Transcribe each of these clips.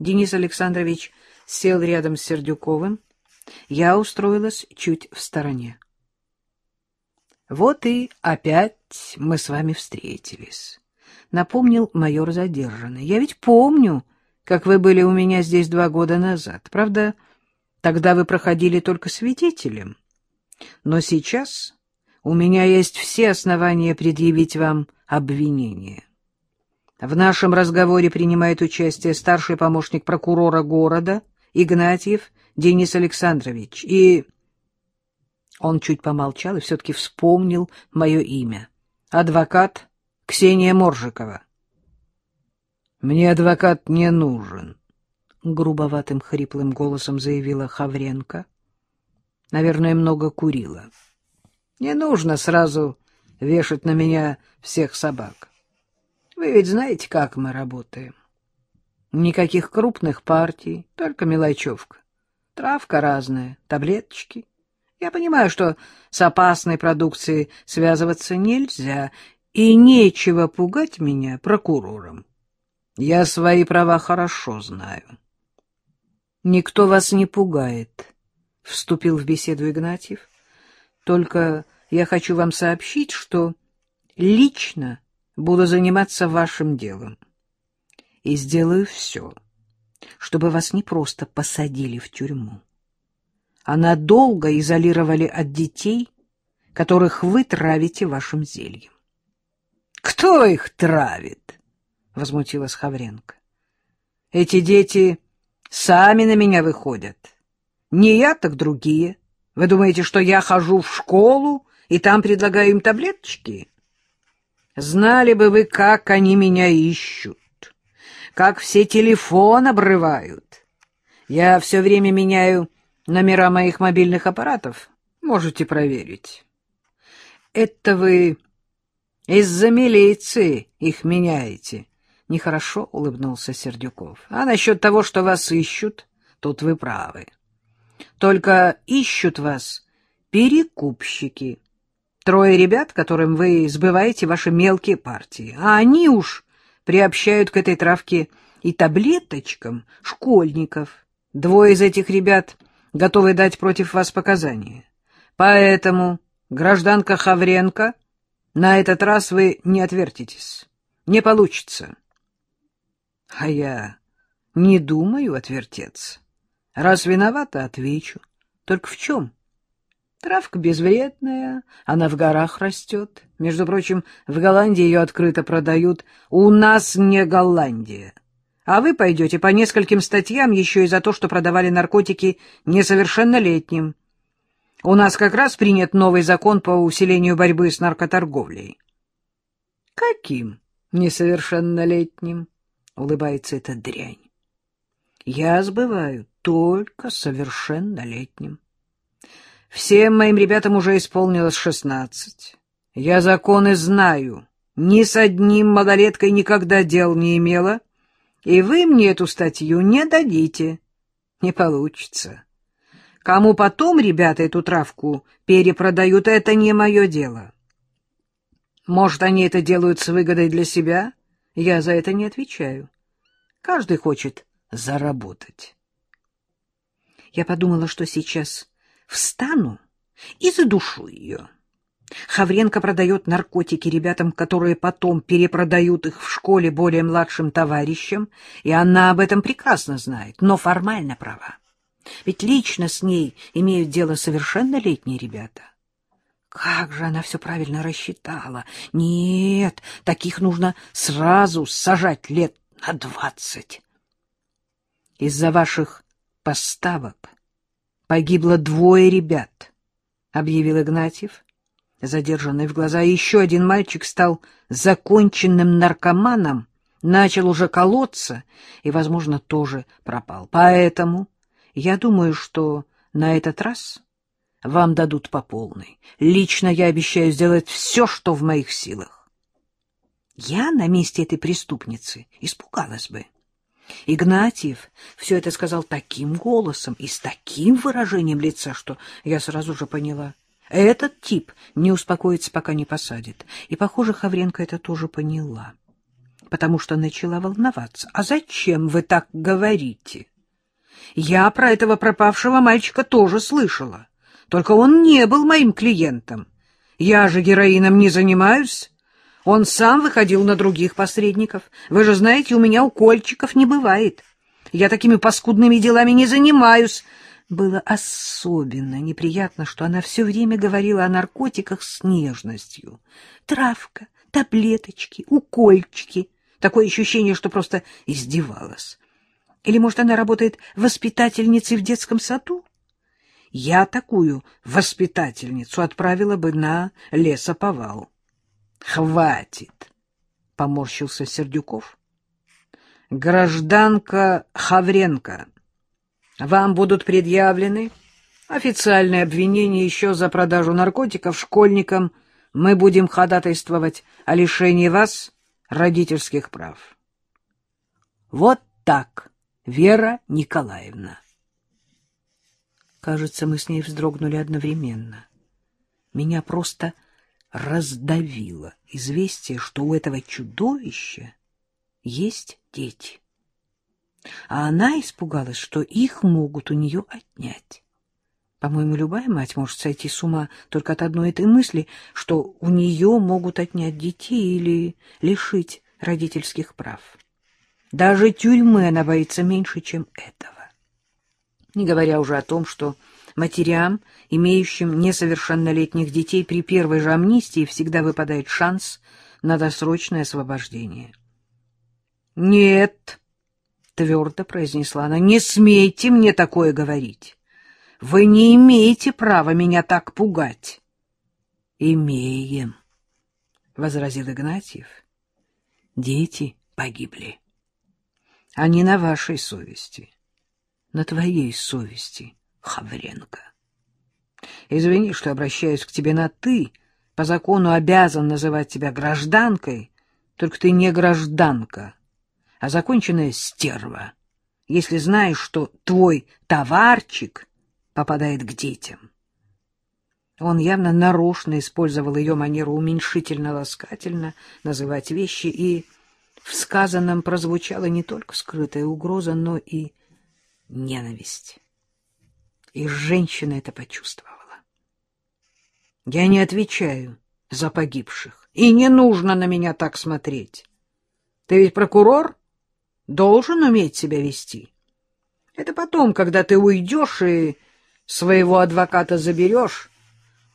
Денис Александрович сел рядом с Сердюковым. Я устроилась чуть в стороне. Вот и опять мы с вами встретились, — напомнил майор задержанный. Я ведь помню, как вы были у меня здесь два года назад. Правда, тогда вы проходили только свидетелем. Но сейчас у меня есть все основания предъявить вам обвинение. В нашем разговоре принимает участие старший помощник прокурора города Игнатьев Денис Александрович. И он чуть помолчал и все-таки вспомнил мое имя. Адвокат Ксения Моржикова. «Мне адвокат не нужен», — грубоватым хриплым голосом заявила Хавренко. Наверное, много курила. «Не нужно сразу вешать на меня всех собак. Вы ведь знаете, как мы работаем. Никаких крупных партий, только мелочевка. Травка разная, таблеточки. Я понимаю, что с опасной продукцией связываться нельзя, и нечего пугать меня прокурором. Я свои права хорошо знаю. Никто вас не пугает, — вступил в беседу Игнатьев. Только я хочу вам сообщить, что лично буду заниматься вашим делом. И сделаю все, чтобы вас не просто посадили в тюрьму, а надолго изолировали от детей, которых вы травите вашим зельем. — Кто их травит? — возмутилась Хавренко. — Эти дети сами на меня выходят. Не я, так другие. Вы думаете, что я хожу в школу и там предлагаю им таблеточки? Знали бы вы, как они меня ищут, как все телефон обрывают. Я все время меняю номера моих мобильных аппаратов. Можете проверить. Это вы из-за милиции их меняете. Нехорошо улыбнулся Сердюков. А насчет того, что вас ищут, тут вы правы. Только ищут вас перекупщики. Трое ребят, которым вы сбываете ваши мелкие партии, а они уж приобщают к этой травке и таблеточкам школьников. Двое из этих ребят готовы дать против вас показания. Поэтому, гражданка Хавренко, на этот раз вы не отвертитесь. Не получится. А я не думаю отвертеться. Раз виновата, отвечу. Только в чем? — Травка безвредная, она в горах растет. Между прочим, в Голландии ее открыто продают. У нас не Голландия. А вы пойдете по нескольким статьям еще и за то, что продавали наркотики несовершеннолетним. У нас как раз принят новый закон по усилению борьбы с наркоторговлей. — Каким несовершеннолетним? — улыбается эта дрянь. — Я сбываю только совершеннолетним. Всем моим ребятам уже исполнилось шестнадцать. Я законы знаю, ни с одним малолеткой никогда дел не имела, и вы мне эту статью не дадите. Не получится. Кому потом ребята эту травку перепродают, это не мое дело. Может, они это делают с выгодой для себя? Я за это не отвечаю. Каждый хочет заработать. Я подумала, что сейчас встану и задушу ее. Хавренко продает наркотики ребятам, которые потом перепродают их в школе более младшим товарищам, и она об этом прекрасно знает, но формально права. Ведь лично с ней имеют дело совершеннолетние ребята. Как же она все правильно рассчитала. Нет, таких нужно сразу сажать лет на двадцать. Из-за ваших поставок погибло двое ребят, — объявил Игнатьев, задержанный в глаза. еще один мальчик стал законченным наркоманом, начал уже колоться и, возможно, тоже пропал. Поэтому я думаю, что на этот раз вам дадут по полной. Лично я обещаю сделать все, что в моих силах. Я на месте этой преступницы испугалась бы. Игнатьев все это сказал таким голосом и с таким выражением лица, что я сразу же поняла. Этот тип не успокоится, пока не посадит. И, похоже, Хавренко это тоже поняла. потому что начала волноваться. — А зачем вы так говорите? Я про этого пропавшего мальчика тоже слышала. Только он не был моим клиентом. Я же героином не занимаюсь. Он сам выходил на других посредников. Вы же знаете, у меня укольчиков не бывает. Я такими паскудными делами не занимаюсь. Было особенно неприятно, что она все время говорила о наркотиках с нежностью. Травка, таблеточки, укольчики. Такое ощущение, что просто издевалась. Или, может, она работает воспитательницей в детском саду? Я такую воспитательницу отправила бы на лесоповал. — Хватит, — поморщился Сердюков. — Гражданка Хавренко, вам будут предъявлены официальные обвинения еще за продажу наркотиков школьникам. Мы будем ходатайствовать о лишении вас родительских прав. Вот так, Вера Николаевна. Кажется, мы с ней вздрогнули одновременно. Меня просто раздавило известие, что у этого чудовища есть дети. А она испугалась, что их могут у нее отнять. По-моему, любая мать может сойти с ума только от одной этой мысли, что у нее могут отнять детей или лишить родительских прав. Даже тюрьмы она боится меньше, чем этого. Не говоря уже о том, что матерям, имеющим несовершеннолетних детей, при первой же амнистии всегда выпадает шанс на досрочное освобождение. «Нет», — твердо произнесла она, — «не смейте мне такое говорить. Вы не имеете права меня так пугать». «Имеем», — возразил Игнатьев. «Дети погибли. Они на вашей совести» на твоей совести, Хавренко. Извини, что обращаюсь к тебе на «ты», по закону обязан называть тебя гражданкой, только ты не гражданка, а законченная стерва, если знаешь, что твой товарчик попадает к детям. Он явно нарочно использовал ее манеру уменьшительно-ласкательно называть вещи, и в сказанном прозвучала не только скрытая угроза, но и ненависть. И женщина это почувствовала. Я не отвечаю за погибших, и не нужно на меня так смотреть. Ты ведь прокурор, должен уметь себя вести. Это потом, когда ты уйдешь и своего адвоката заберешь,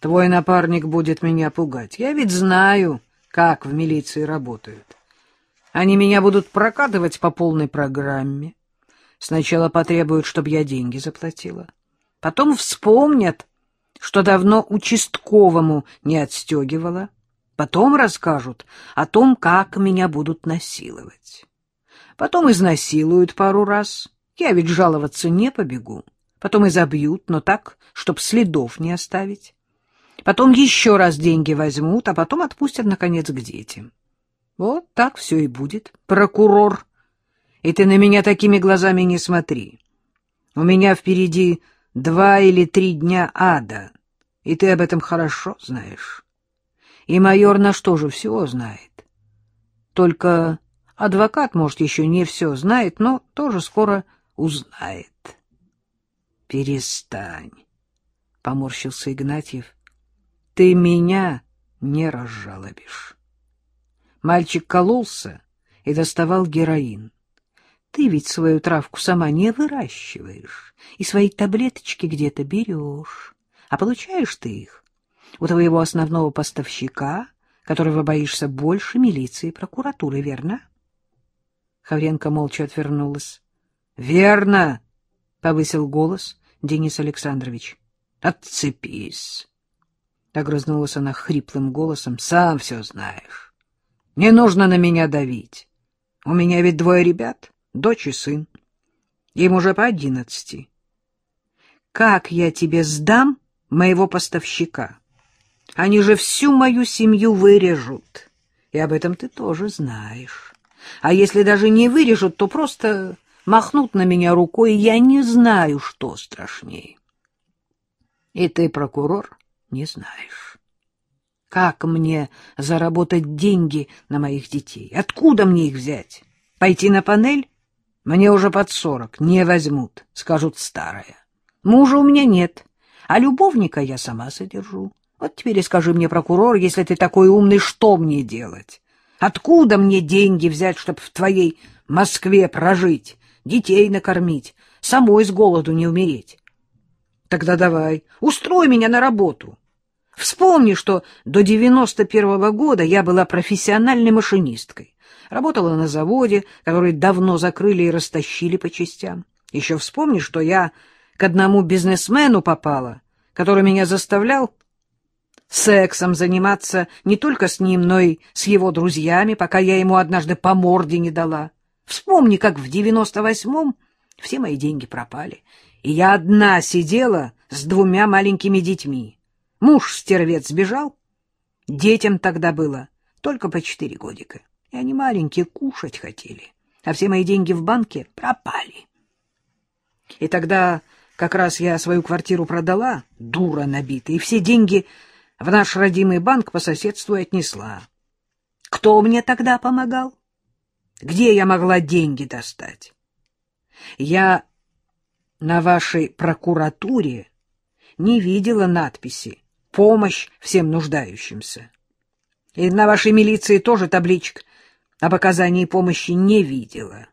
твой напарник будет меня пугать. Я ведь знаю, как в милиции работают. Они меня будут прокатывать по полной программе. Сначала потребуют, чтобы я деньги заплатила. Потом вспомнят, что давно участковому не отстегивала. Потом расскажут о том, как меня будут насиловать. Потом изнасилуют пару раз. Я ведь жаловаться не побегу. Потом изобьют, но так, чтоб следов не оставить. Потом еще раз деньги возьмут, а потом отпустят, наконец, к детям. Вот так все и будет. Прокурор и ты на меня такими глазами не смотри. У меня впереди два или три дня ада, и ты об этом хорошо знаешь. И майор на что же все знает. Только адвокат, может, еще не все знает, но тоже скоро узнает. — Перестань, — поморщился Игнатьев. — Ты меня не разжалобишь. Мальчик кололся и доставал героин. Ты ведь свою травку сама не выращиваешь и свои таблеточки где-то берешь, а получаешь ты их у твоего основного поставщика, которого боишься больше милиции и прокуратуры, верно? Хавренко молча отвернулась. — Верно, — повысил голос Денис Александрович. — Отцепись. Огрызнулась она хриплым голосом. — Сам все знаешь. Не нужно на меня давить. У меня ведь двое ребят дочь и сын. Им уже по одиннадцати. Как я тебе сдам моего поставщика? Они же всю мою семью вырежут. И об этом ты тоже знаешь. А если даже не вырежут, то просто махнут на меня рукой, и я не знаю, что страшнее. И ты, прокурор, не знаешь. Как мне заработать деньги на моих детей? Откуда мне их взять? Пойти на панель? Мне уже под сорок, не возьмут, скажут старая. Мужа у меня нет, а любовника я сама содержу. Вот теперь и скажи мне, прокурор, если ты такой умный, что мне делать? Откуда мне деньги взять, чтобы в твоей Москве прожить, детей накормить, самой с голоду не умереть? Тогда давай, устрой меня на работу. Вспомни, что до девяносто первого года я была профессиональной машинисткой. Работала на заводе, который давно закрыли и растащили по частям. Еще вспомни, что я к одному бизнесмену попала, который меня заставлял сексом заниматься не только с ним, но и с его друзьями, пока я ему однажды по морде не дала. Вспомни, как в девяносто восьмом все мои деньги пропали, и я одна сидела с двумя маленькими детьми. Муж-стервец сбежал, детям тогда было только по четыре годика, и они маленькие кушать хотели, а все мои деньги в банке пропали. И тогда как раз я свою квартиру продала, дура набитая, и все деньги в наш родимый банк по соседству отнесла. Кто мне тогда помогал? Где я могла деньги достать? Я на вашей прокуратуре не видела надписи «Помощь всем нуждающимся». И на вашей милиции тоже табличек об оказании помощи не видела.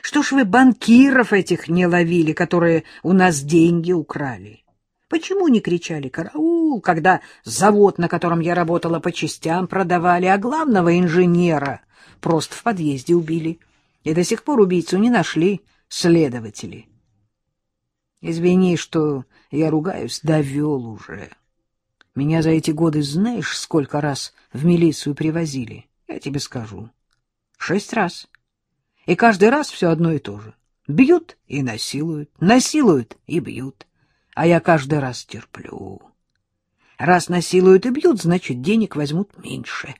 Что ж вы банкиров этих не ловили, которые у нас деньги украли? Почему не кричали «караул», когда завод, на котором я работала, по частям продавали, а главного инженера просто в подъезде убили? И до сих пор убийцу не нашли следователи. Извини, что я ругаюсь, довел уже. Меня за эти годы знаешь, сколько раз в милицию привозили? Я тебе скажу. Шесть раз. И каждый раз все одно и то же. Бьют и насилуют, насилуют и бьют. А я каждый раз терплю. Раз насилуют и бьют, значит, денег возьмут меньше.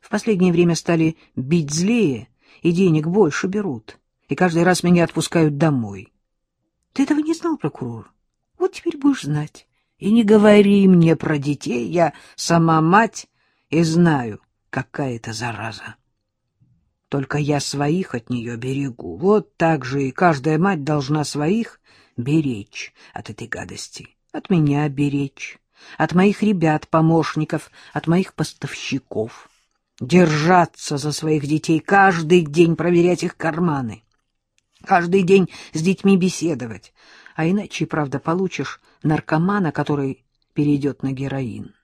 В последнее время стали бить злее, и денег больше берут. И каждый раз меня отпускают домой. Ты этого не знал, прокурор? Вот теперь будешь знать. И не говори мне про детей, я сама мать и знаю, какая это зараза. Только я своих от нее берегу. Вот так же и каждая мать должна своих беречь от этой гадости. От меня беречь, от моих ребят, помощников, от моих поставщиков. Держаться за своих детей, каждый день проверять их карманы, каждый день с детьми беседовать. А иначе, правда, получишь наркомана, который перейдет на героин.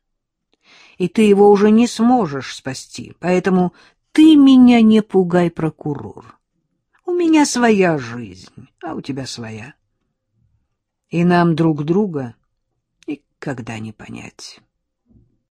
И ты его уже не сможешь спасти, поэтому ты меня не пугай, прокурор. У меня своя жизнь, а у тебя своя. И нам друг друга никогда не понять».